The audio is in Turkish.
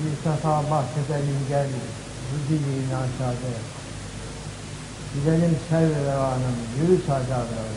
Bir safa bahçedelim gel, bu diliğini aşağıda. Gidelim serv revanım, yürü sacadır.